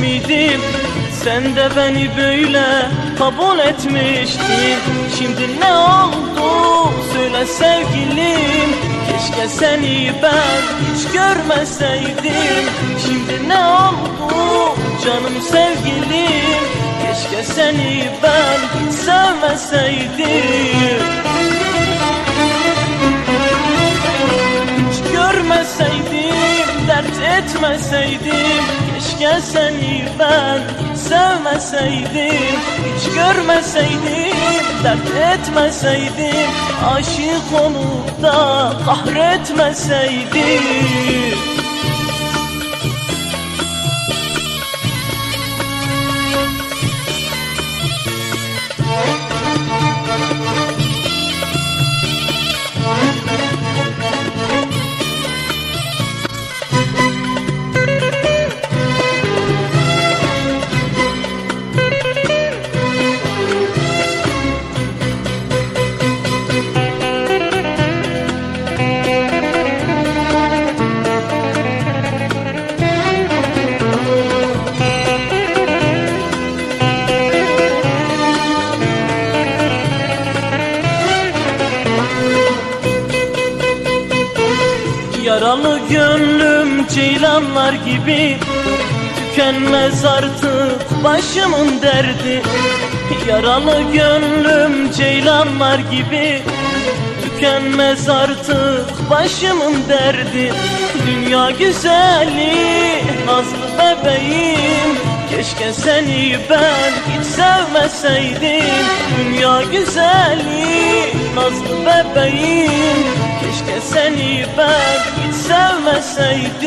miydim Sen de beni böyle kabul etmiştin. Şimdi ne oldu? Söyle sevgilim. Keşke seni ben hiç görmeseydim. Şimdi ne oldu? Canım sevgilim. Keşke seni ben sevmeseydim. Hiç görmeseydim, dert etmeseydim Keşke seni ben sevmeseydim Hiç görmeseydim, dert etmeseydim Aşık olup da kahretmeseydim Tükenmez artık başımın derdi. Yaralı gönlüm ceylanlar gibi Tükenmez artık başımın derdi. Dünya güzeli nazlı bebeğim Keşke seni ben hiç sevmeseydim. Dünya güzeli nazlı bebeğim Keşke seni ben hiç sevmeseydim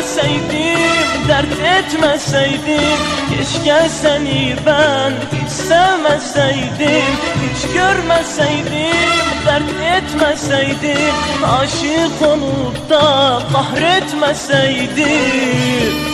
görmeseydim, dert etmeseydim Keşke seni ben hiç sevmeseydim Hiç görmeseydim, dert etmeseydim Aşık olup da kahretmeseydim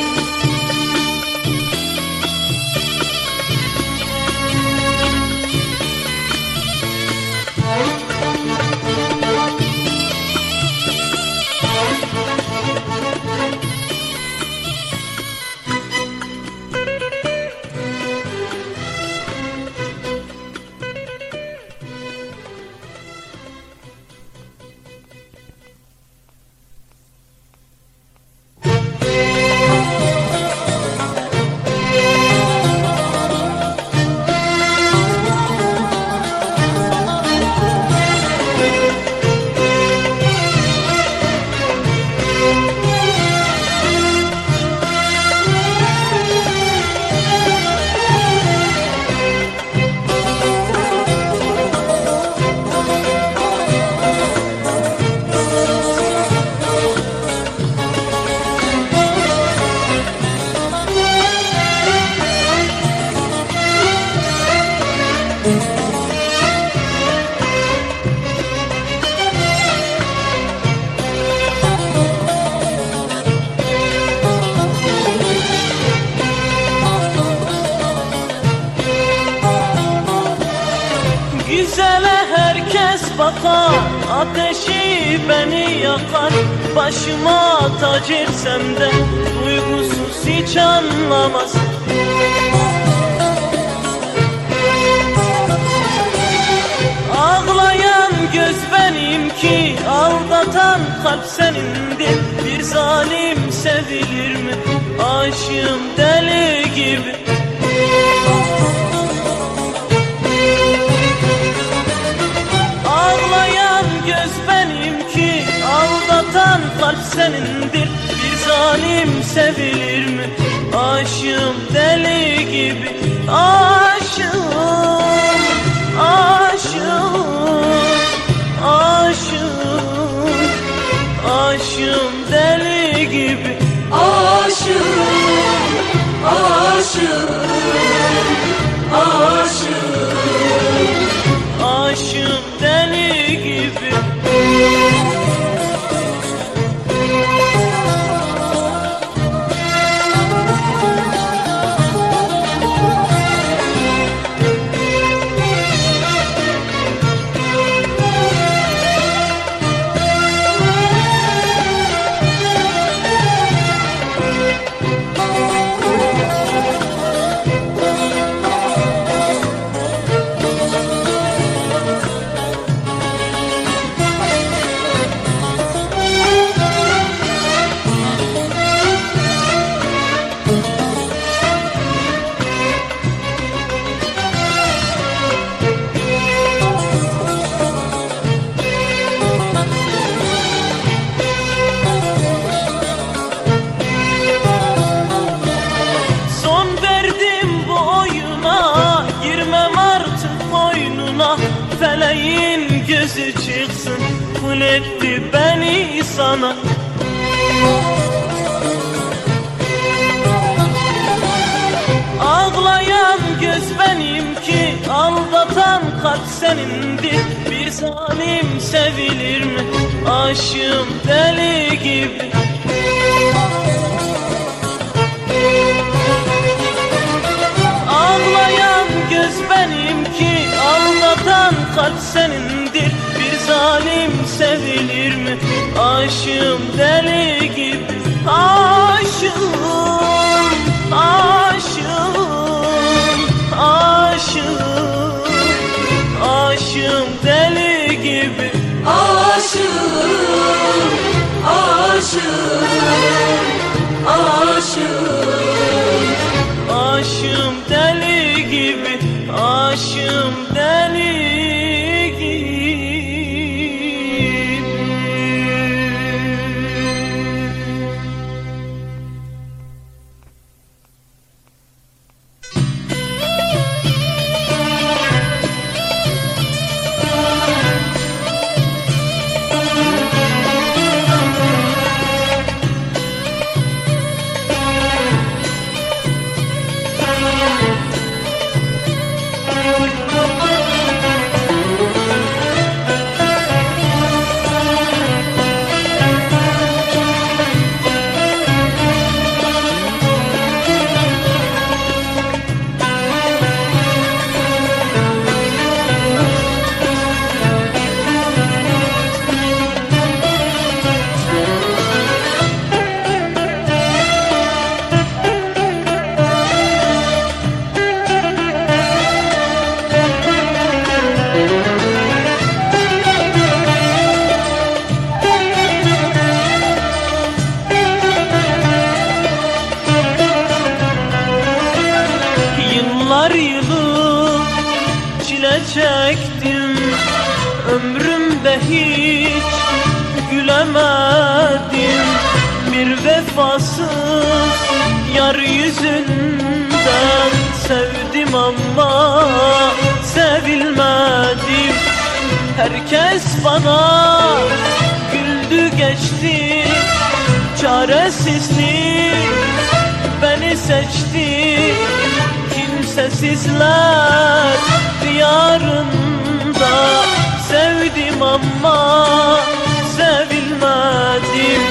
Aşığım deli gibi Aşığım Kalp senindir Bir zalim sevilir mi? Aşığım deli gibi. Ağlayan göz benim ki Aldatan kalp senindir. Bir zalim sevilir mi? Aşığım deli aşığım, aşığım deli Yılı çile çektim. Ömrümde hiç gülemedim. Bir vefasız yar yüzünden Sevdim ama sevilmedim. Herkes bana güldü geçti Çaresizlik beni seçti Kimsesizler diyarında. Sevdim ama sevilmedim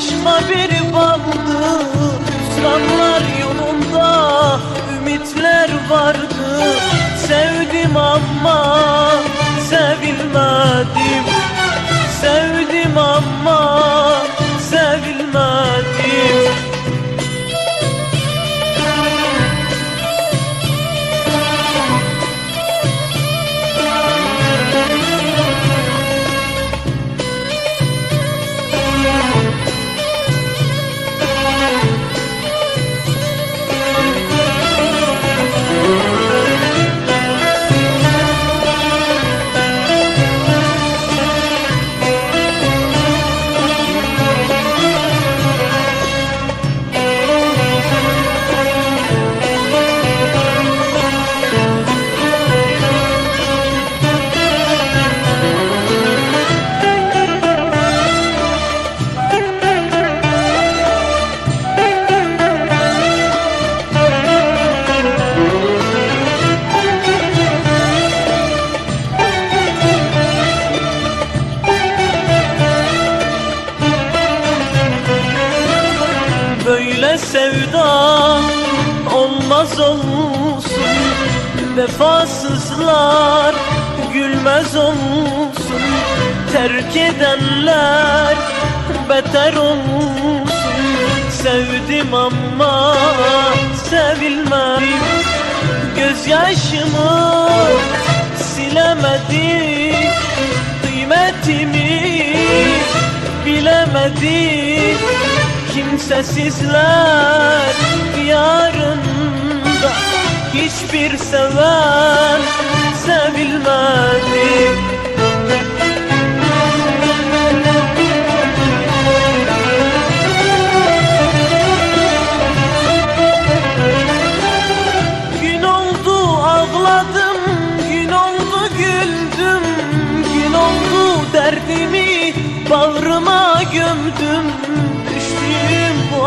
başka bir baldı Hüsranlar yolunda ümitler vardı. Sevdim ama sevilmedim. Sevdim ama sevilmedim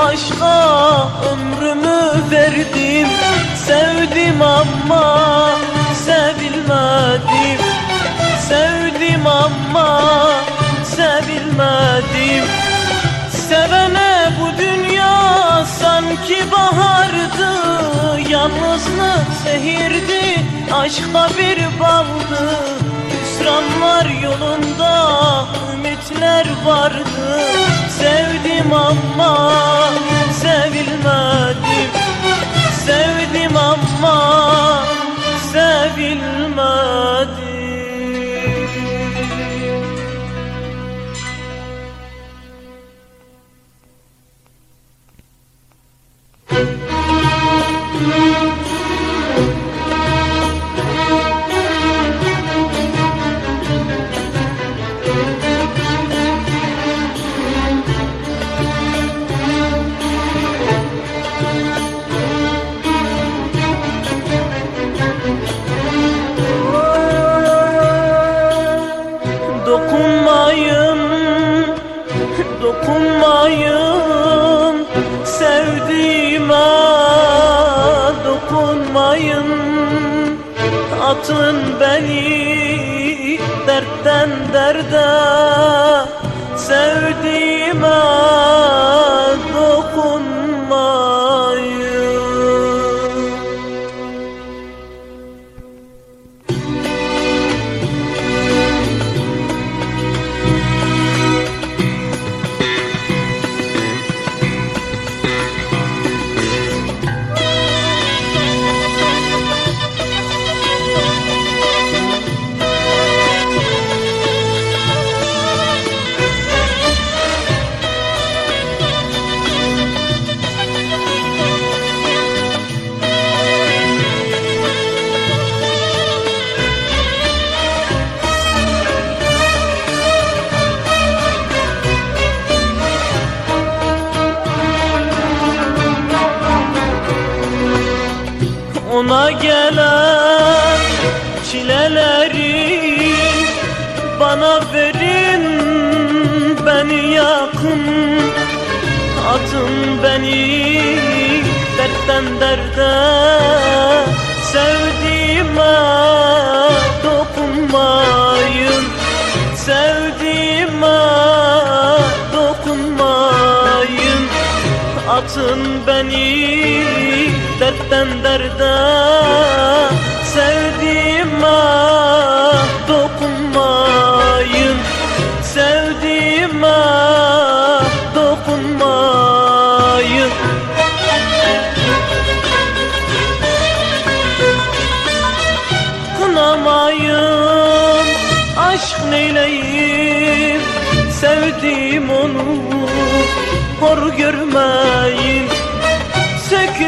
aşka ömrümü verdim. Sevdim ama sevilmedim. Sevdim ama sevilmedim. Sevene bu dünya sanki bahardı. Yalnızlık sehirdi, aşka bir baldı Hüsran var yolunda neler vardı? Sevdim ama sevilmedim. Sevdim ama sevilmedim.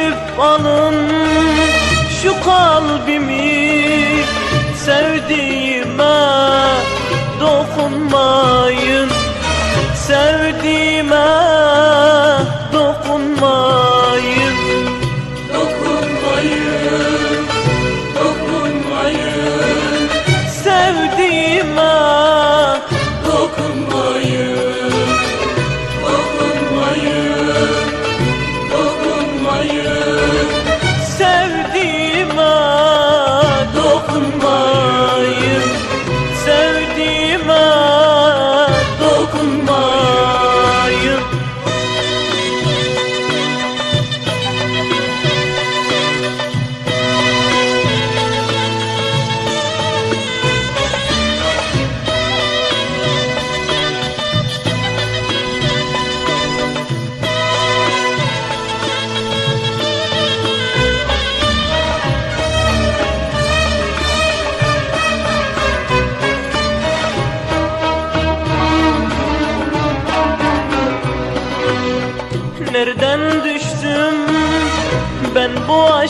Silip alın şu kalbimi Sevdiğime dokunmayın. Sevdiğime dokunmayın.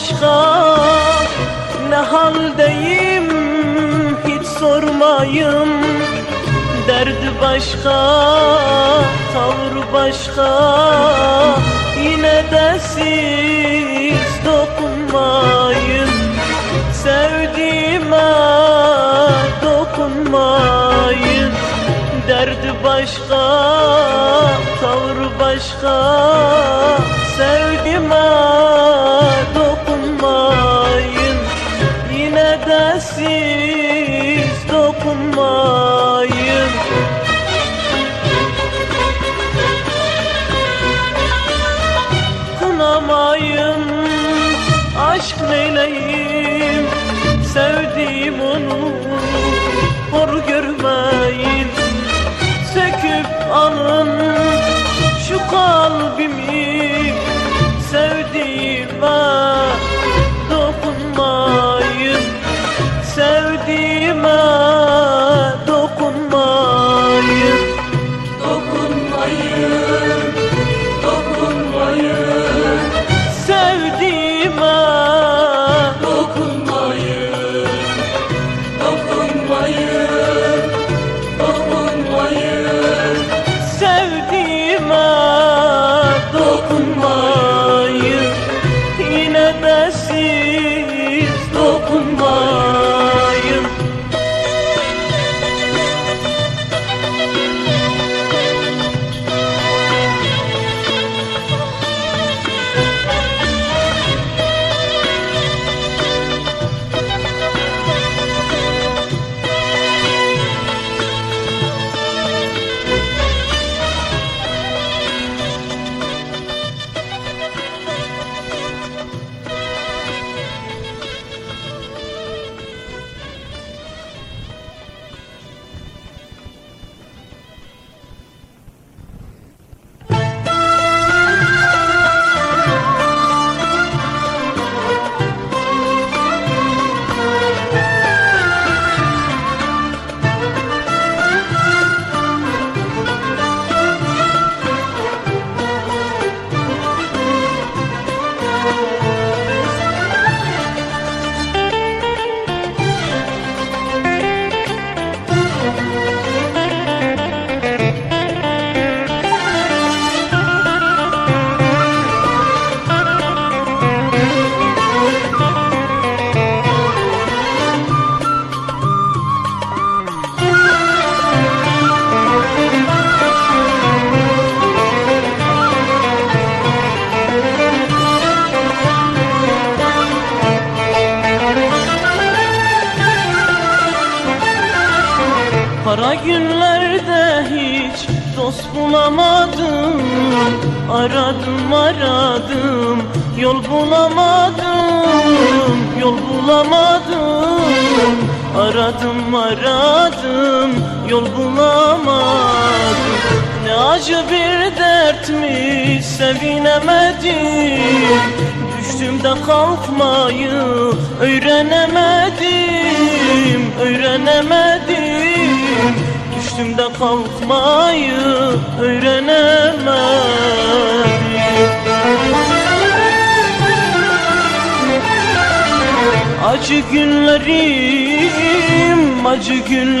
aşka ne haldeyim hiç sormayın. Derdi başka, tavrı başka Yine de siz dokunmayın. Sevdiğime dokunmayın. Derdi başka, tavrı başka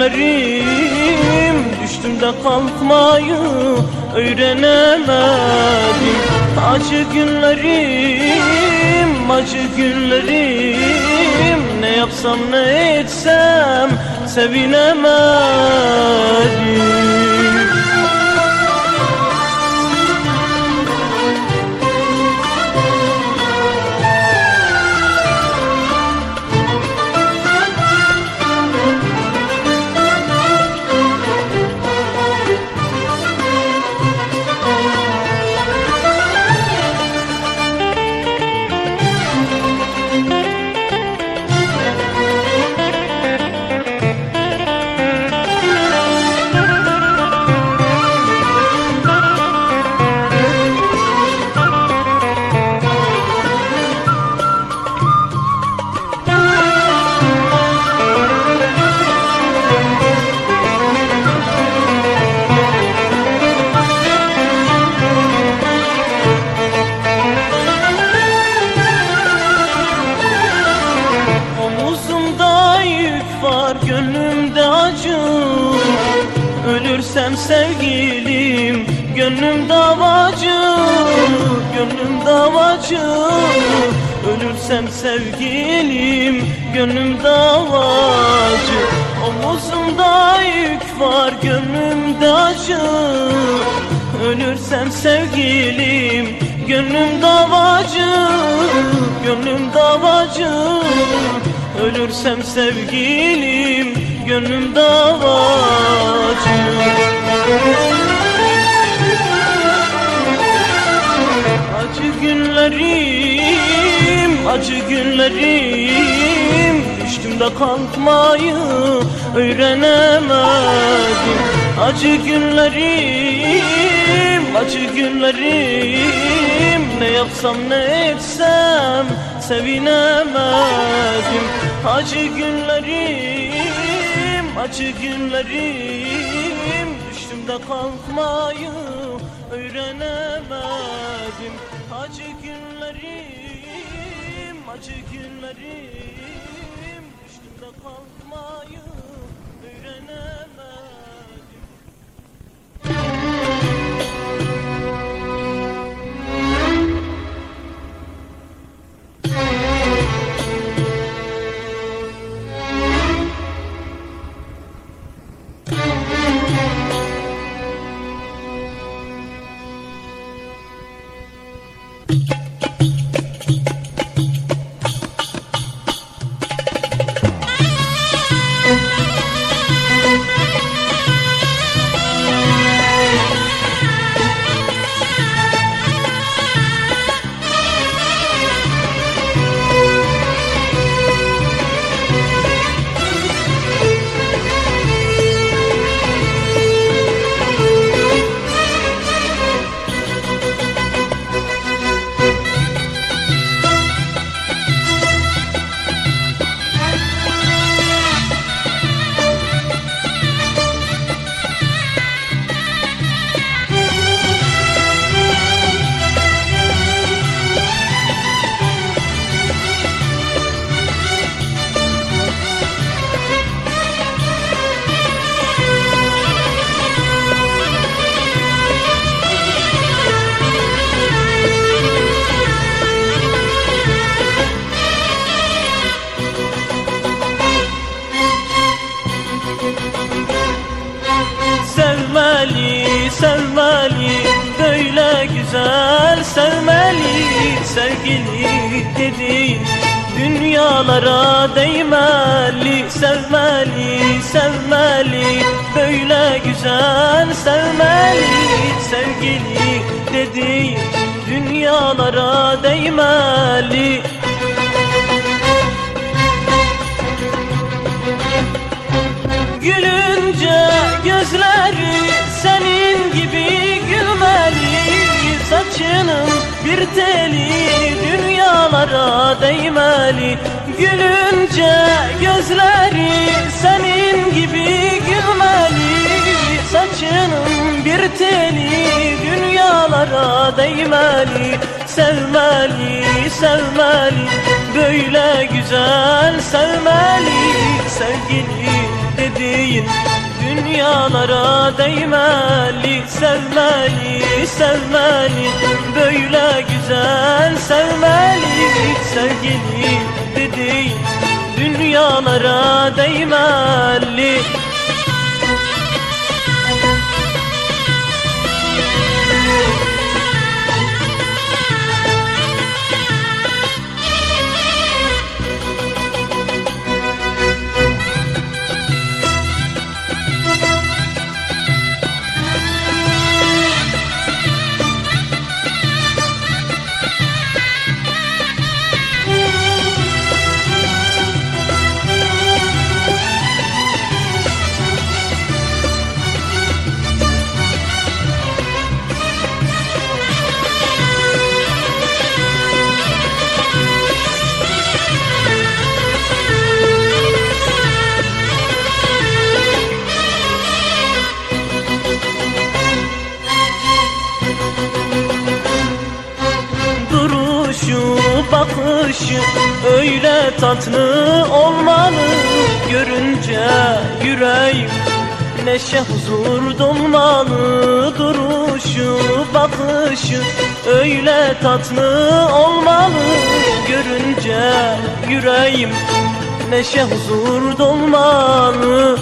Düşerim düştüm de kalkmayı öğrenemedim. Acı günlerim acı günlerim. Ne yapsam ne etsem sevinemedim. Davacı. Ölürsem sevgilim gönlüm davacı. Omuzumda yük var gönlümde acı Ölürsem sevgilim gönlüm davacı. Gönlüm davacı. Ölürsem sevgilim gönlüm davacı günlerim, acı günlerim. Düştüm de kalkmayı öğrenemedim. Acı günlerim, acı günlerim. Ne yapsam ne etsem sevinemedim. Acı günlerim, acı günlerim. Düştüm de kalkmayı öğrenemedim Acı günlerim, acı günlerim Düştüm dünyalara değmeli Gülünce gözleri senin gibi gülmeli Saçının bir teli dünyalara değmeli. Gülünce gözleri senin gibi gülmeli Saçının bir teli dünyalara değmeli Sevmeli, sevmeli, böyle güzel sevmeli. Sevgili dediğin dünyalara değmeli. Sevmeli, sevmeli, böyle güzel sevmeli. Sevgili dediğin dünyalara değmeli neşe huzur dolmalı.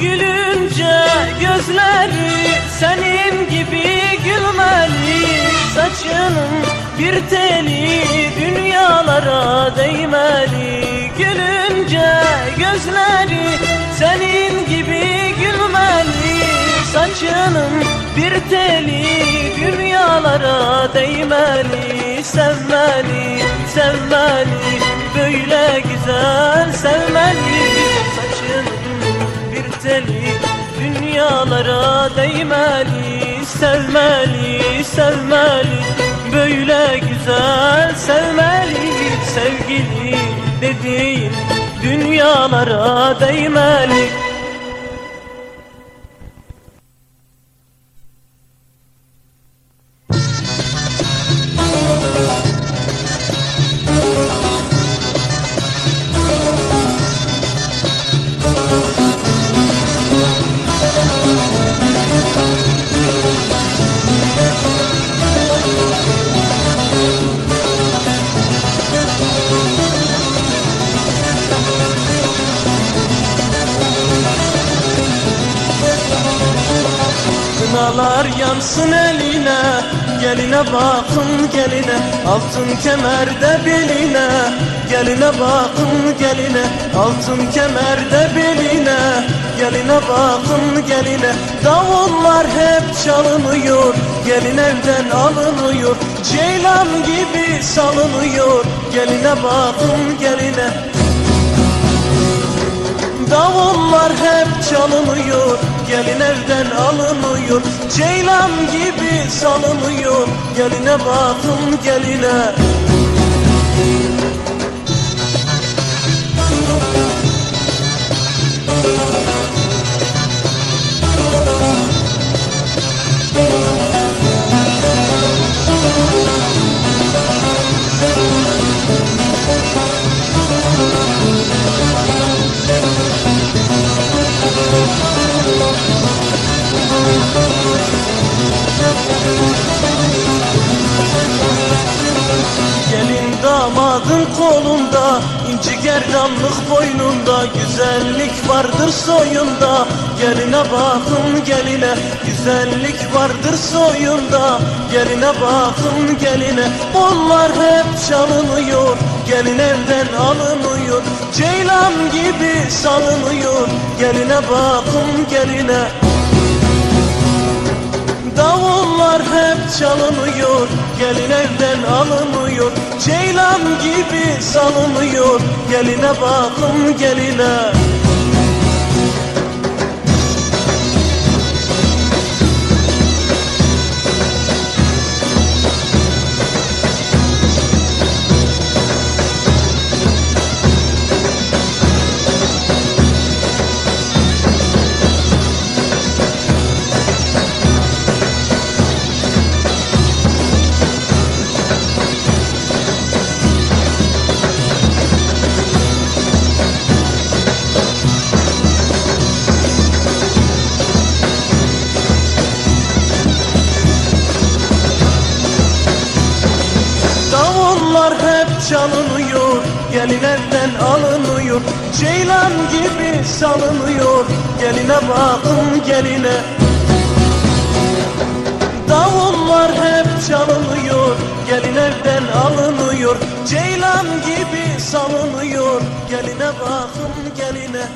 Gülünce gözleri senin gibi gülmeli. Saçının bir teli dünyalara değmeli. Gülünce gözleri senin gibi gülmeli. Saçının bir teli dünyalara değmeli Sevmeli, sevmeli, böyle güzel sevmeli. Saçının bir teli dünyalara değmeli Sevmeli, sevmeli, böyle güzel sevmeli. Sevgili dediğin dünyalara değmeli Gelin evden alınıyor. Ceylan gibi salınıyor. Geline bakın geline. Davullar hep çalınıyor. Gelin evden alınıyor. Ceylan gibi salınıyor. Geline bakın geline gerdanlık boynunda Güzellik vardır soyunda. Geline bakın geline Güzellik vardır soyunda. Geline bakın geline Onlar hep çalınıyor. Gelin evden alınıyor Ceylan gibi salınıyor. Geline bakın geline Davullar hep çalınıyor Gelin evden alınıyor. Ceylan gibi salınıyor Geline bakın geline çalınıyor Gelin evden alınıyor. Ceylan gibi salınıyor Geline bakın geline. Davullar hep çalınıyor Gelin evden alınıyor. Ceylan gibi salınıyor Geline bakın geline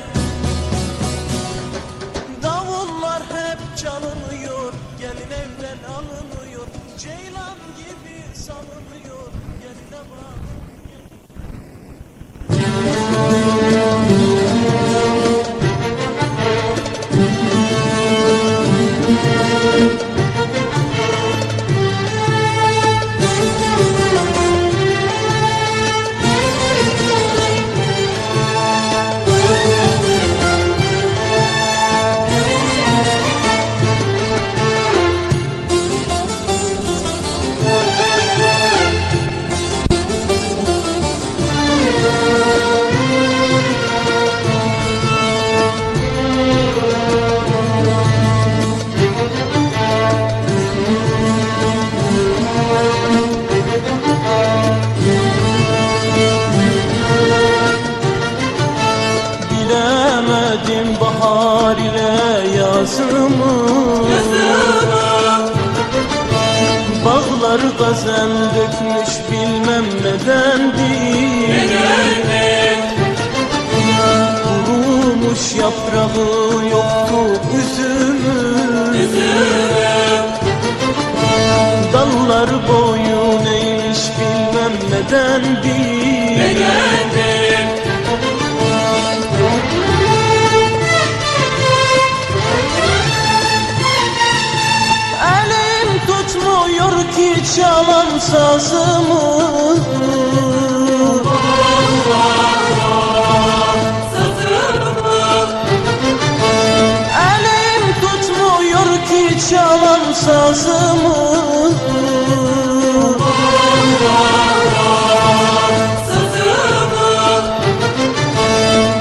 çalan sazımı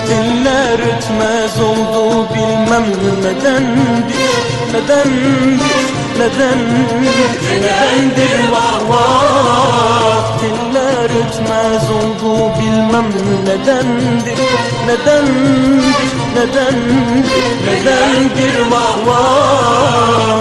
Diller ötmez oldu bilmem nedendir. Nedendir, nedendir, nedendir vah vah Diller ötmez oldu bilmem nedendir Nedendir, nedendir, nedendir vah vah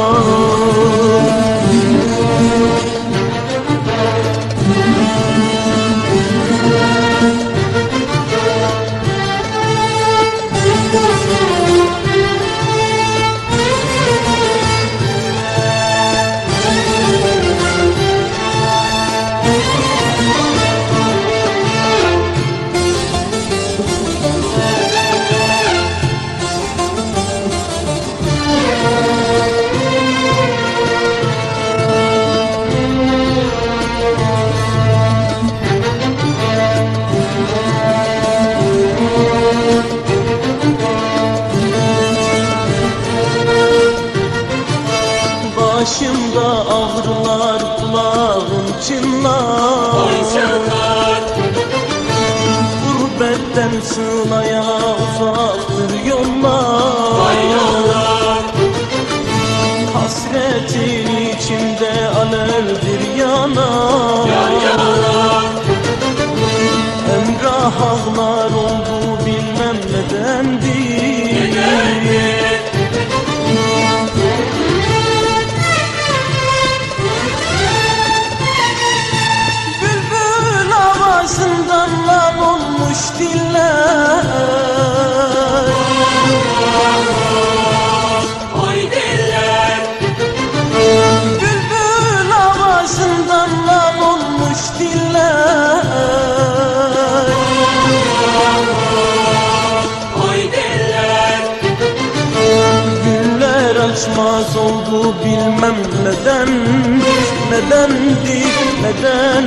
oldu bilmem nedendir Nedendir, neden,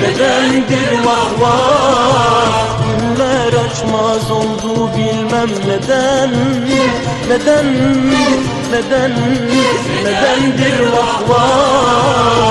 nedendir vah vah Güller açmaz oldu bilmem neden Nedendir, neden, nedendir vah vah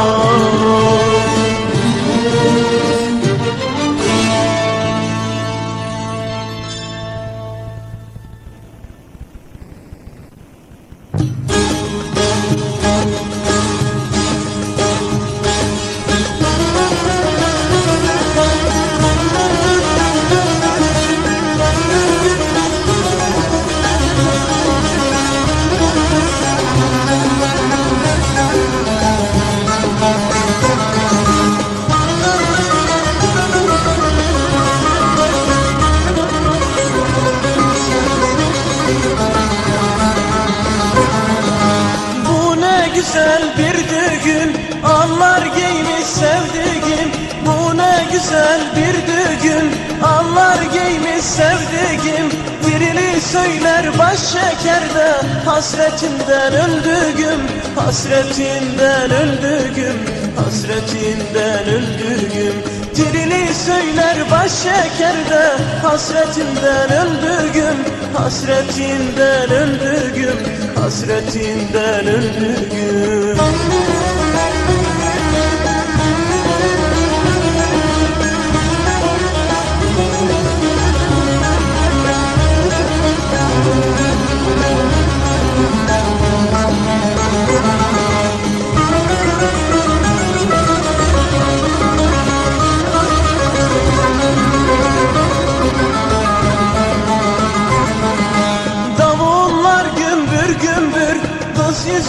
söyler baş şekerde Hasretinden öldüğüm Hasretinden öldüğüm Hasretinden öldüğüm Dilini söyler baş şekerde Hasretinden öldüğüm Hasretinden öldüğüm Hasretinden öldüğüm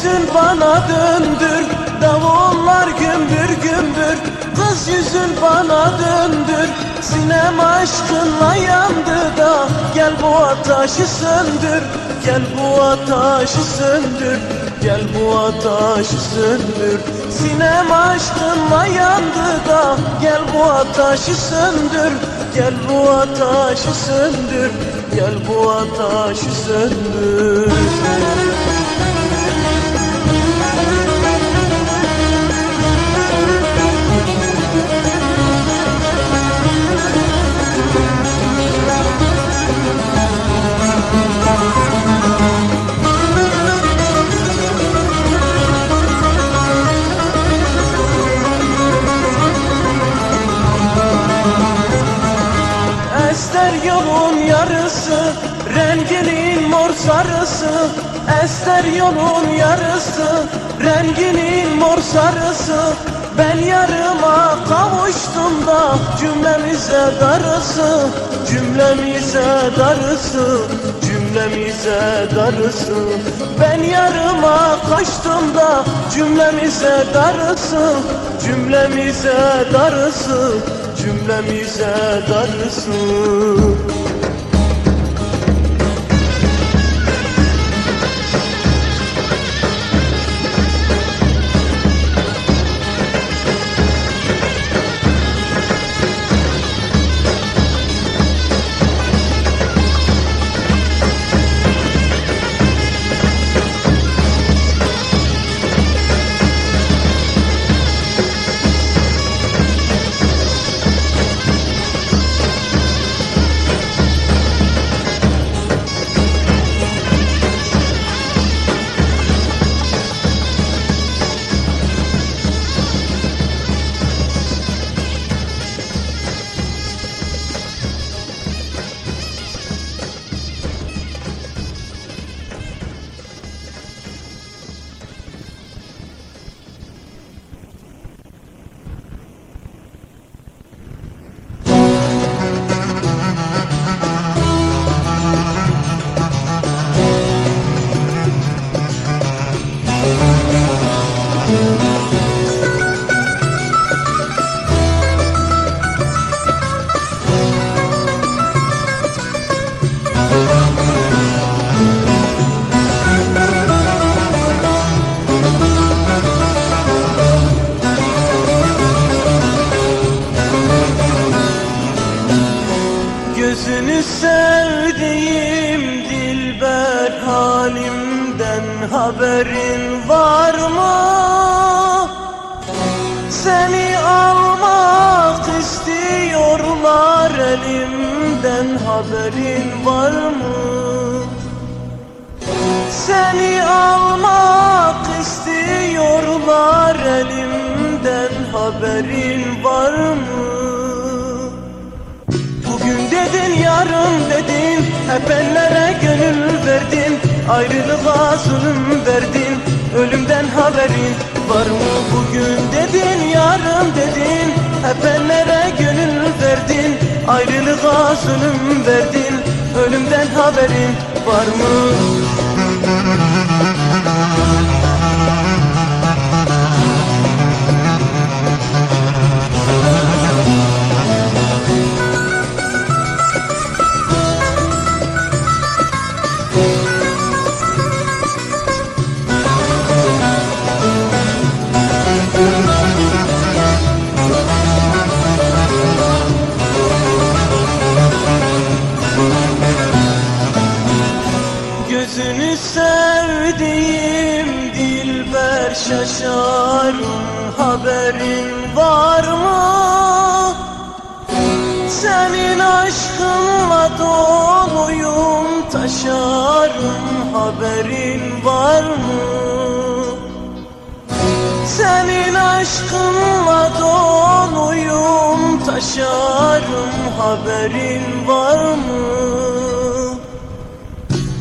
yüzün bana döndür Davullar gümbür gümbür. Kız yüzün bana döndür Sinem aşkınla yandı da. Gel bu ateşi söndür Gel bu ateşi söndür. Gel bu ateşi söndür Sinem aşkınla yandı da. Gel bu ateşi söndür Gel bu ateşi söndür. Gel bu ateşi söndür. Renginin mor sarısı Ester yolun yarısı. Renginin mor sarısı Ben yarıma kavuştum da Cümlemize darısı. Cümlemize darısı Cümlemize darısı. Ben yarıma kaçtım da Cümlemize darısı. Cümlemize darısı Cümlemize darısı ellere gönül verdin Ayrılığa zulüm verdin Ölümden haberin var mı? Bugün dedin yarın dedin. Hep ellere gönül verdin Ayrılığa zulüm verdin. Ölümden haberin var mı? Şaşarım haberin var mı? Senin aşkınla doluyum taşarım haberin var mı? Senin aşkınla doluyum taşarım haberin var mı?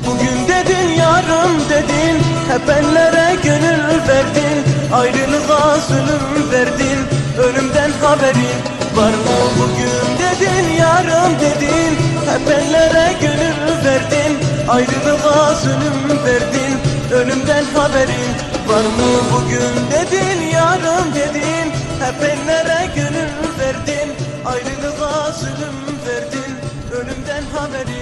Bugün dedin yarın dedin hep ellere gönül verdin Ayrılığa zulüm verdin Ölümden haberin var mı? Bugün dedin yarın dedin. Hep ellere gönül verdin Ayrılığa zulüm verdin Ölümden haberin var mı? Bugün dedin yarın dedin. Hep ellere gönül verdin Ayrılığa zulüm verdin Ölümden haberin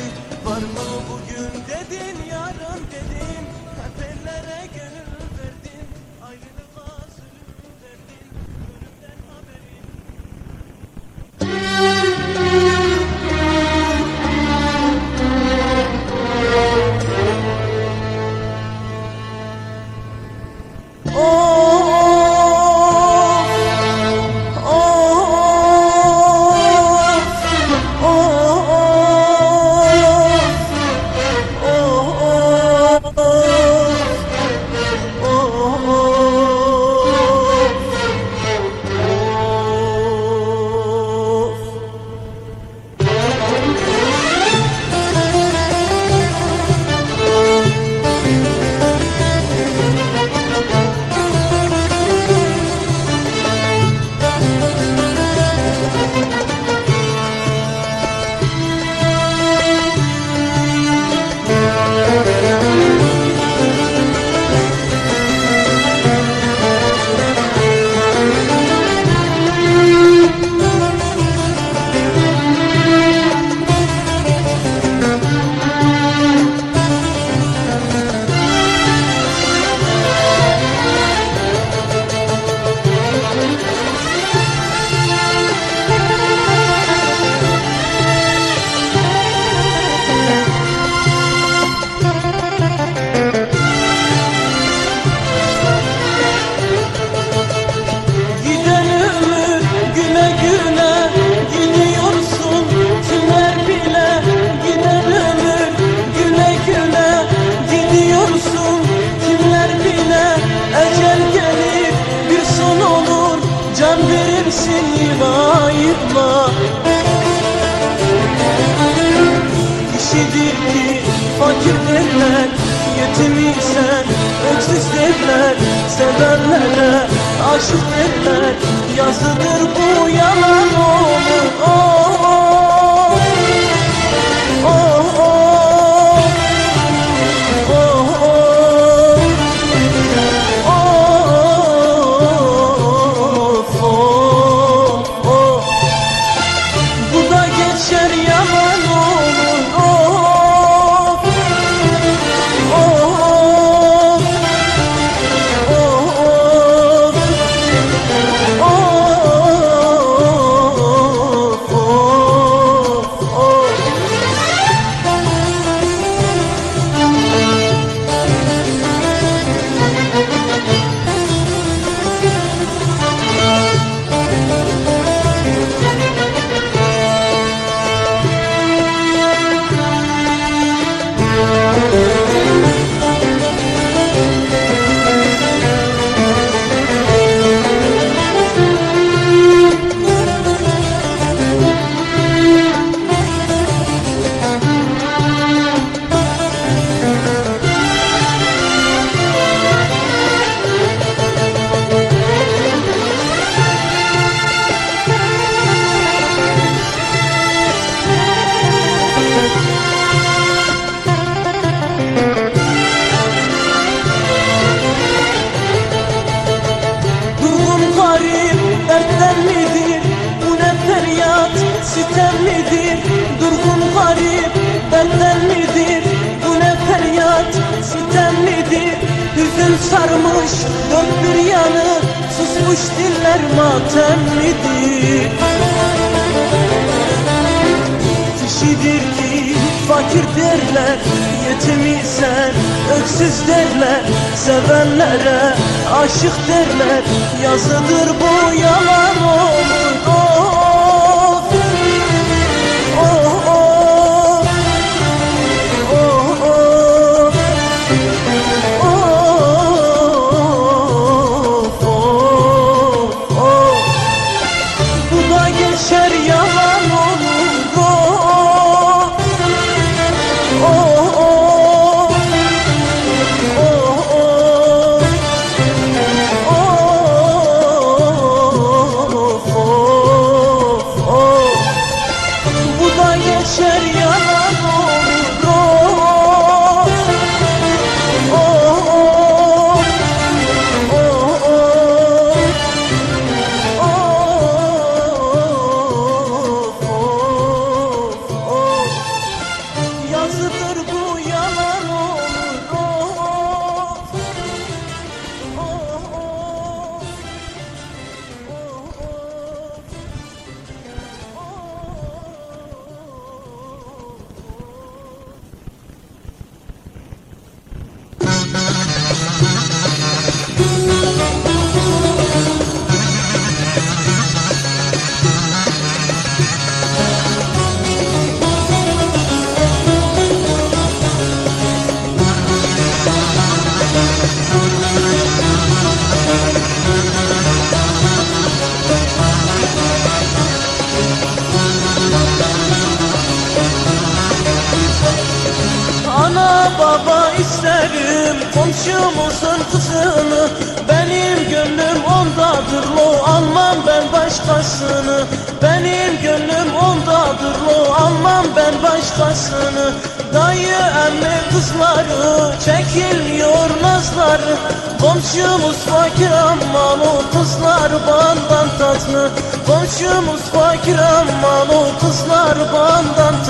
kızlar bandan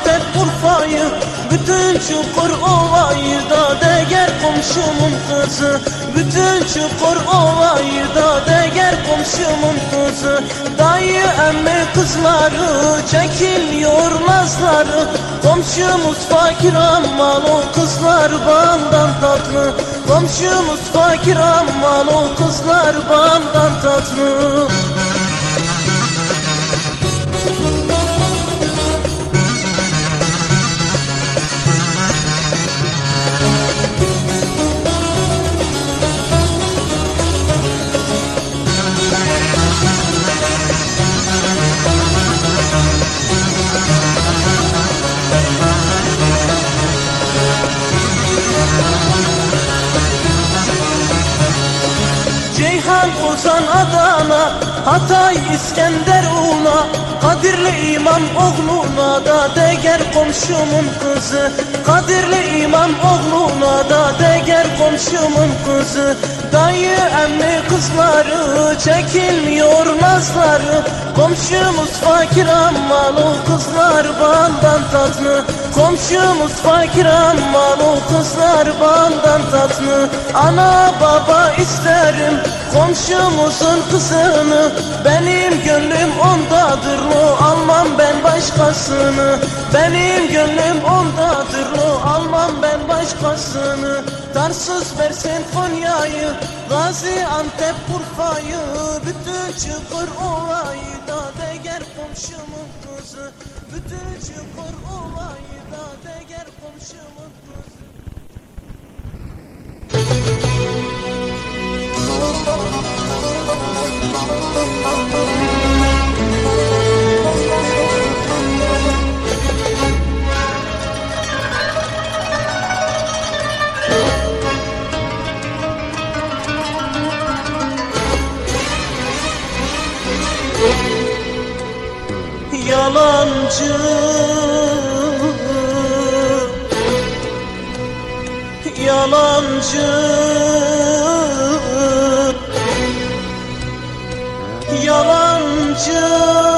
Antep, Urfa'yı Bütün çukur ovayı da Değer komşumun kızı. Bütün çukur ovayı da değer komşumun kızı. Dayı emmi kızları çekiliyor nazları. Komşumuz fakir ama o kızlar bandan tatlı. Komşumuz fakir ama o kızlar bandan tatlı Adana Hatay İskender Una Kadirli İmam oğluna da değer komşumun kızı. Kadirli İmam oğluna da değer komşumun kızı. Dayı emmi kızları çekilmiyor nazları. Komşumuz fakir ama o kızlar bandan tatlı. Komşumuz fakir ama o kızlar bandan tatlı Ana baba isterim komşumuzun kızını. Benim gönlüm ondadır lo almam ben başkasını. Benim gönlüm ondadır lo almam ben başkasını. Tarsız versin Konya'yı Gazi Antep Urfa'yı. Bütün çukur ovayı da değer komşumun kızı. Bütün çukur ovayı da değer komşumun kızı Yalancı. Yalancı joy.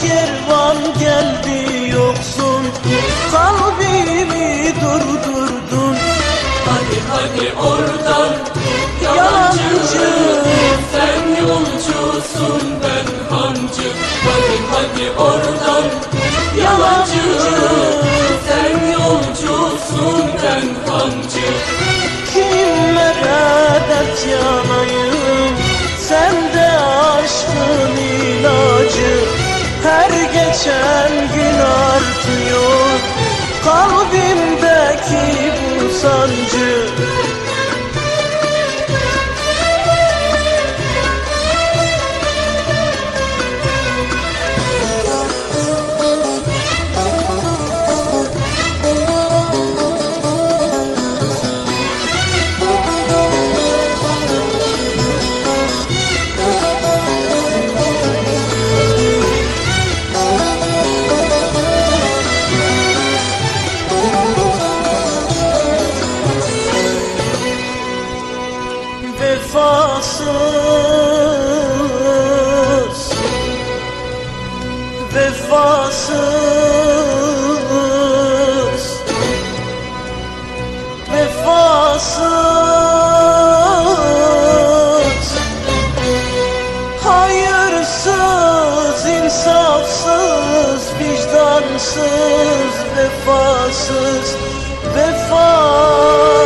Kervan geldi yoksun. Kalbimi durdurdun. Hadi hadi oradan Yalancı. Sen yolcusun ben hancı. Hadi hadi oradan Yalancı Sen yolcusun ben hancı. Kimlere dert yanayım? Sen geçen gün artıyor. Kalbimdeki vicdansız, vefasız, vefasız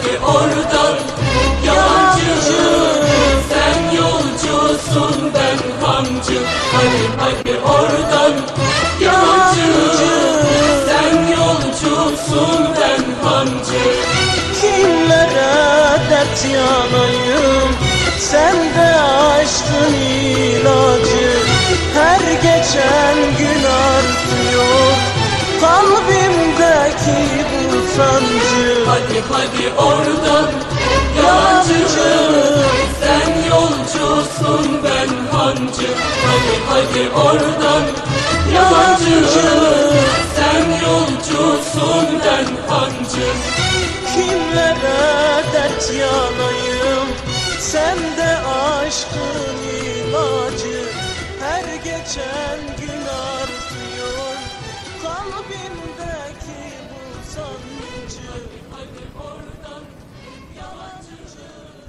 Hadi oradan yalancı Sen yolcusun ben hancı Hadi hadi oradan yalancı Sen yolcusun ben hancı Kimlere dert yanayım? Sen de aşkın ilacı. Her geçen gün artıyor. Kalbimdeki bu sancı Hadi oradan yalancı Sen yolcusun ben hancı. Hadi hadi oradan yalancı Sen yolcusun ben hancı. Kimlere dert yanayım? Sen de aşkın ilacı. Her geçen gün artıyor. Kalbimdeki bu sancı Hadi oradan. Yalancı